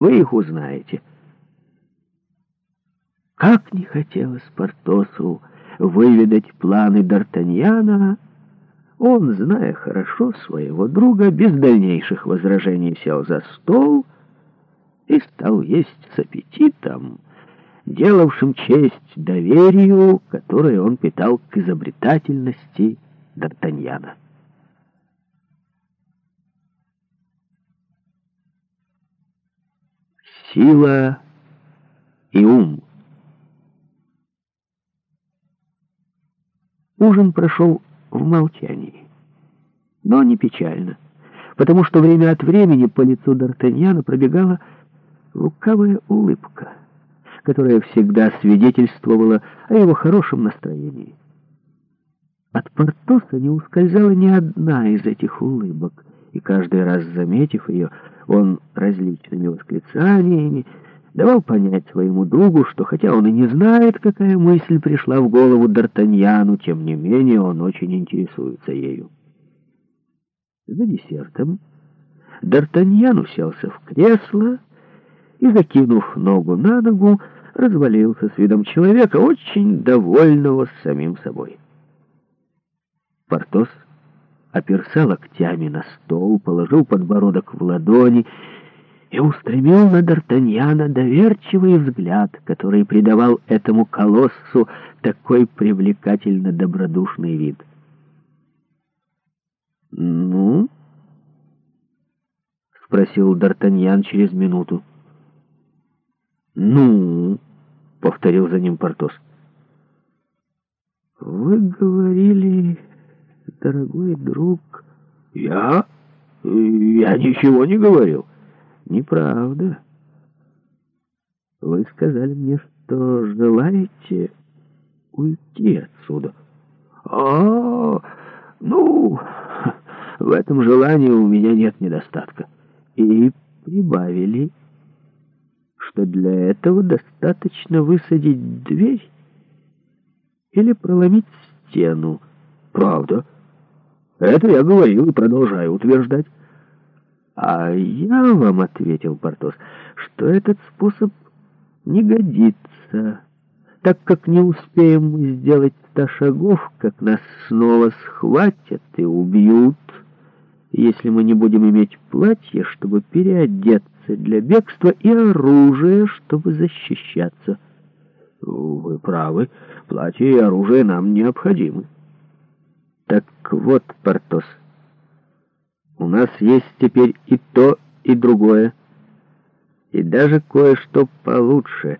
Вы их узнаете. Как не хотелось Портосу выведать планы Д'Артаньяна, он, зная хорошо своего друга, без дальнейших возражений сел за стол и стал есть с аппетитом, делавшим честь доверию, которое он питал к изобретательности Д'Артаньяна. сила и ум. Ужин прошел в молчании, но не печально, потому что время от времени по лицу Д'Артаньяна пробегала лукавая улыбка, которая всегда свидетельствовала о его хорошем настроении. От Портоса не ускользала ни одна из этих улыбок, и каждый раз заметив ее, он различными восклицаниями давал понять своему другу, что хотя он и не знает, какая мысль пришла в голову Д'Артаньяну, тем не менее он очень интересуется ею. За десертом Д'Артаньян уселся в кресло и, закинув ногу на ногу, развалился с видом человека, очень довольного самим собой. Портос оперся локтями на стол, положил подбородок в ладони и устремил на Д'Артаньяна доверчивый взгляд, который придавал этому колоссу такой привлекательно добродушный вид. «Ну?» — спросил Д'Артаньян через минуту. «Ну?» — повторил за ним Портос. «Вы говорили...» дорогой друг...» «Я? Я ничего не говорил». «Неправда. Вы сказали мне, что желаете уйти отсюда». «А, ну, в этом желании у меня нет недостатка». И прибавили, что для этого достаточно высадить дверь или проломить стену. «Правда». Это я говорил и продолжаю утверждать. А я вам ответил, Портос, что этот способ не годится, так как не успеем мы сделать ста шагов, как нас снова схватят и убьют, если мы не будем иметь платье, чтобы переодеться для бегства, и оружие, чтобы защищаться. Вы правы, платье и оружие нам необходимы. Так вот, Портос, у нас есть теперь и то, и другое, и даже кое-что получше.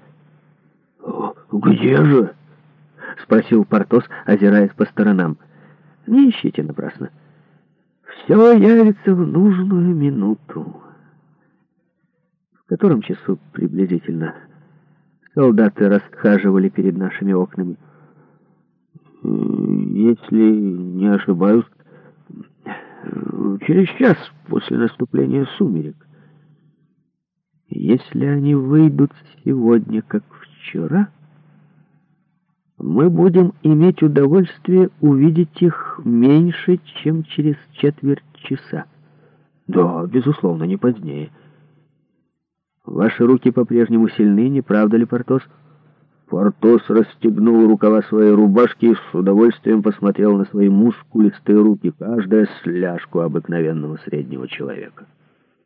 — Где же? — спросил Портос, озираясь по сторонам. — Не ищите напрасно. Все явится в нужную минуту. В котором часу приблизительно солдаты расхаживали перед нашими окнами — если не ошибаюсь, через час после наступления сумерек. Если они выйдут сегодня, как вчера, мы будем иметь удовольствие увидеть их меньше, чем через четверть часа. Да, безусловно, не позднее. Ваши руки по-прежнему сильны, не правда ли, Портос? — Портос расстегнул рукава своей рубашки и с удовольствием посмотрел на свои мускулистые руки, каждая сляжку обыкновенного среднего человека.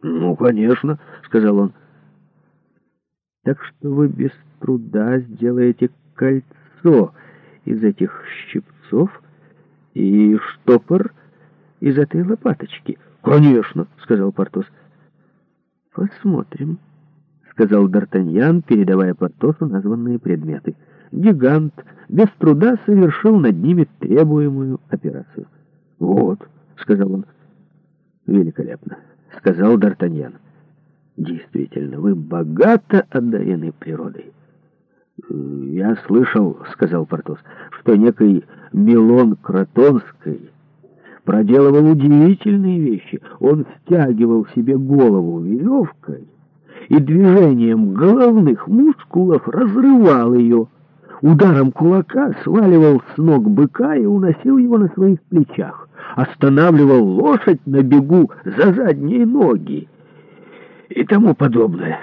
«Ну, конечно», — сказал он. «Так что вы без труда сделаете кольцо из этих щипцов и штопор из этой лопаточки». «Конечно», — сказал Портос. «Посмотрим» сказал Д'Артаньян, передавая Портосу названные предметы. Гигант без труда совершил над ними требуемую операцию. «Вот», — сказал он. «Великолепно», — сказал Д'Артаньян. «Действительно, вы богато одарены природой». «Я слышал», — сказал Портос, — «что некий Милон Кротонский...» проделывал удивительные вещи. Он стягивал себе голову веревкой и движением головных мускулов разрывал ее. Ударом кулака сваливал с ног быка и уносил его на своих плечах. Останавливал лошадь на бегу за задние ноги и тому подобное.